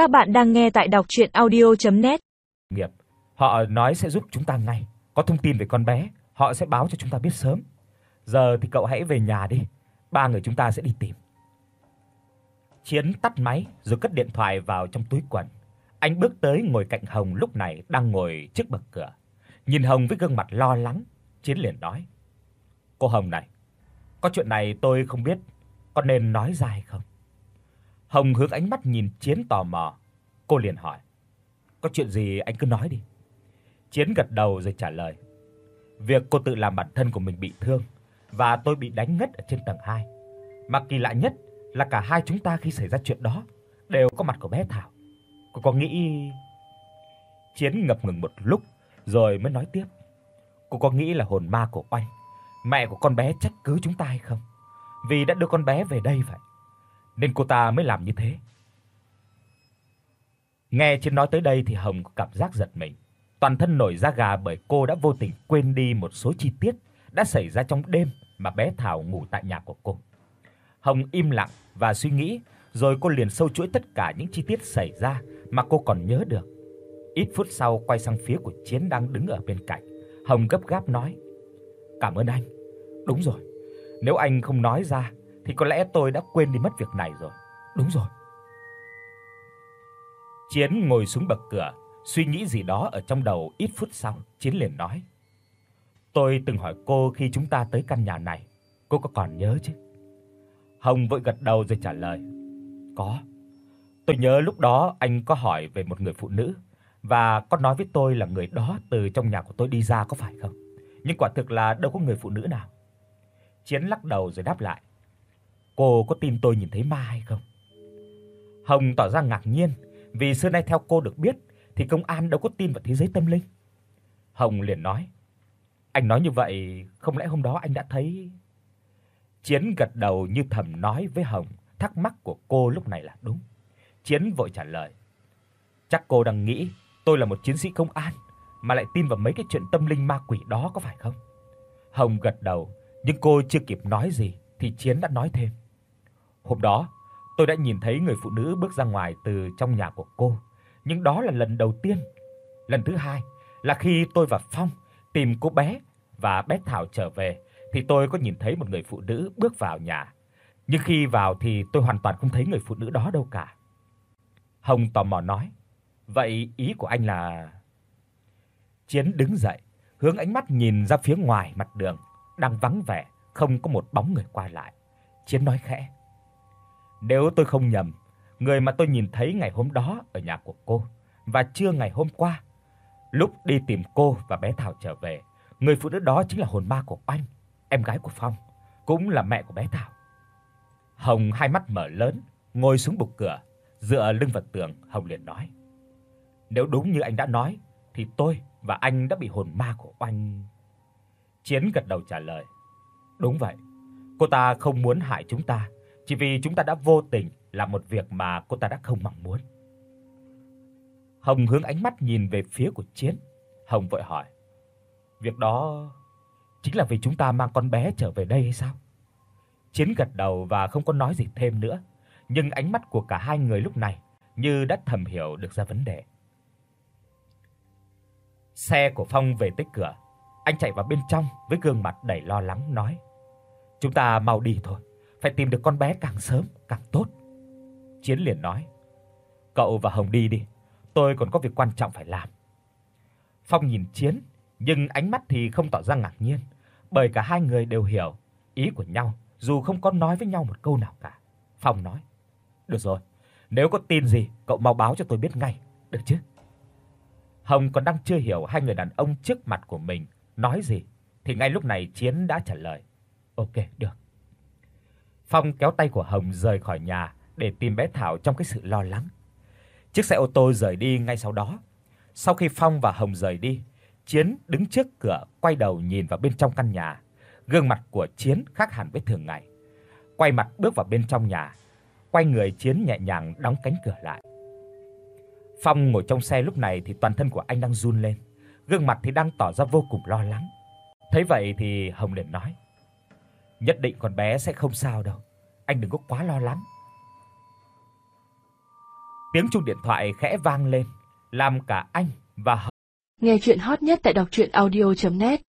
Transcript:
Các bạn đang nghe tại đọc audio net Nghiệp, họ nói sẽ giúp chúng ta ngay, có thông tin về con bé, họ sẽ báo cho chúng ta biết sớm. Giờ thì cậu hãy về nhà đi, ba người chúng ta sẽ đi tìm. Chiến tắt máy rồi cất điện thoại vào trong túi quần. Anh bước tới ngồi cạnh Hồng lúc này đang ngồi trước bậc cửa. Nhìn Hồng với gương mặt lo lắng, Chiến liền nói: "Cô Hồng này, có chuyện này tôi không biết, có nên nói ra hay không?" Hồng hướng ánh mắt nhìn Chiến tò mò, cô liền hỏi: "Có chuyện gì anh cứ nói đi." Chiến gật đầu rồi trả lời: "Việc cô tự làm bản thân của mình bị thương và tôi bị đánh ngất ở trên tầng 2. Mà kỳ lạ nhất là cả hai chúng ta khi xảy ra chuyện đó đều có mặt của bé Thảo. Cô có nghĩ Chiến ngập ngừng một lúc rồi mới nói tiếp. Cô có nghĩ là hồn ma của Oanh, mẹ của con bé trách cứ chúng ta hay không? Vì đã đưa con bé về đây vậy, nên cô ta mới làm như thế. Nghe Chiến nói tới đây thì Hồng có cảm giác giật mình, toàn thân nổi da gà bởi cô đã vô tình quên đi một số chi tiết đã xảy ra trong đêm mà bé Thảo ngủ tại nhà của cô. Hồng im lặng và suy nghĩ, rồi cô liền sâu chuỗi tất cả những chi tiết xảy ra mà cô còn nhớ được. Ít phút sau quay sang phía của Chiến đang đứng ở bên cạnh, Hồng gấp gáp nói: "Cảm ơn anh. Đúng rồi, nếu anh không nói ra thì có lẽ tôi đã quên đi mất việc này rồi. Đúng rồi." Chiến ngồi xuống bậc cửa, suy nghĩ gì đó ở trong đầu, ít phút sau, Chiến liền nói: "Tôi từng hỏi cô khi chúng ta tới căn nhà này, cô có còn nhớ chứ?" Hồng vội gật đầu rồi trả lời: "Có. Tôi nhớ lúc đó anh có hỏi về một người phụ nữ và có nói với tôi là người đó từ trong nhà của tôi đi ra có phải không? Nhưng quả thực là đâu có người phụ nữ nào." Chiến lắc đầu rồi đáp lại: "Cô có tin tôi nhìn thấy ma hay không?" Hồng tỏ ra ngạc nhiên, vì xưa nay theo cô được biết thì công an đâu có tin vào thế giới tâm linh. Hồng liền nói: "Anh nói như vậy, không lẽ hôm đó anh đã thấy?" Chiến gật đầu như thầm nói với Hồng, thắc mắc của cô lúc này là đúng. Chiến vội trả lời: "Chắc cô đang nghĩ tôi là một chiến sĩ công an mà lại tin vào mấy cái chuyện tâm linh ma quỷ đó có phải không?" Hồng gật đầu, nhưng cô chưa kịp nói gì thì Chiến đã nói thêm: "Hôm đó, tôi đã nhìn thấy người phụ nữ bước ra ngoài từ trong nhà của cô, nhưng đó là lần đầu tiên. Lần thứ hai là khi tôi và Phong tìm cô bé và bé Thảo trở về thì tôi có nhìn thấy một người phụ nữ bước vào nhà. Nhưng khi vào thì tôi hoàn toàn không thấy người phụ nữ đó đâu cả." Hồng tò mò nói: "Vậy ý của anh là?" Chiến đứng dậy, hướng ánh mắt nhìn ra phía ngoài mặt đường, đang vắng vẻ, không có một bóng người qua lại. Chiến nói khẽ: "Nếu tôi không nhầm, người mà tôi nhìn thấy ngày hôm đó ở nhà của cô và trưa ngày hôm qua, lúc đi tìm cô và bé Thảo trở về, người phụ nữ đó chính là hồn ma của anh em gái của Phong, cũng là mẹ của bé Thảo." Hồng hai mắt mở lớn, ngồi xuống bục cửa, dựa lưng vào tường, Hồng liền nói: "Nếu đúng như anh đã nói thì tôi và anh đã bị hồn ma của anh Chiến gật đầu trả lời: "Đúng vậy. Cô ta không muốn hại chúng ta, chỉ vì chúng ta đã vô tình làm một việc mà cô ta đã không mong muốn." Hồng hướng ánh mắt nhìn về phía của Chiến. Hồng vội hỏi: "Việc đó chính là vì chúng ta mang con bé trở về đây hay sao?" Chiến gật đầu và không có nói gì thêm nữa, nhưng ánh mắt của cả hai người lúc này như đã thầm hiểu được ra vấn đề. Xe của Phong về tới cửa, anh chạy vào bên trong với gương mặt đầy lo lắng nói: "Chúng ta mau đi thôi, phải tìm được con bé càng sớm càng tốt." Chiến liền nói: "Cậu và Hồng đi đi, tôi còn có việc quan trọng phải làm." Phong nhìn Chiến, nhưng ánh mắt thì không tỏ ra ngạc nhiên, bởi cả hai người đều hiểu ý của nhau, dù không có nói với nhau một câu nào cả. Phong nói: "Được rồi, nếu có tin gì, cậu mau báo cho tôi biết ngay, được chứ?" Hồng còn đang chưa hiểu hai người đàn ông trước mặt của mình nói gì thì ngay lúc này Chiến đã trả lời: "Ok, được." Phong kéo tay của Hồng rời khỏi nhà để tìm bé Thảo trong cái sự lo lắng. Chiếc xe ô tô rời đi ngay sau đó. Sau khi Phong và Hồng rời đi, Chiến đứng trước cửa quay đầu nhìn vào bên trong căn nhà. Gương mặt của Chiến khác hẳn với thường ngày. Quay mặt bước vào bên trong nhà, quay người Chiến nhẹ nhàng đóng cánh cửa lại. Phong ngồi trong xe lúc này thì toàn thân của anh đang run lên, gương mặt thì đang tỏ ra vô cùng lo lắng. Thấy vậy thì Hồng liền nói: "Nhất định con bé sẽ không sao đâu, anh đừng có quá lo lắng." Tiếng chuông điện thoại khẽ vang lên, làm cả anh và Nghe truyện hot nhất tại doctruyenaudio.net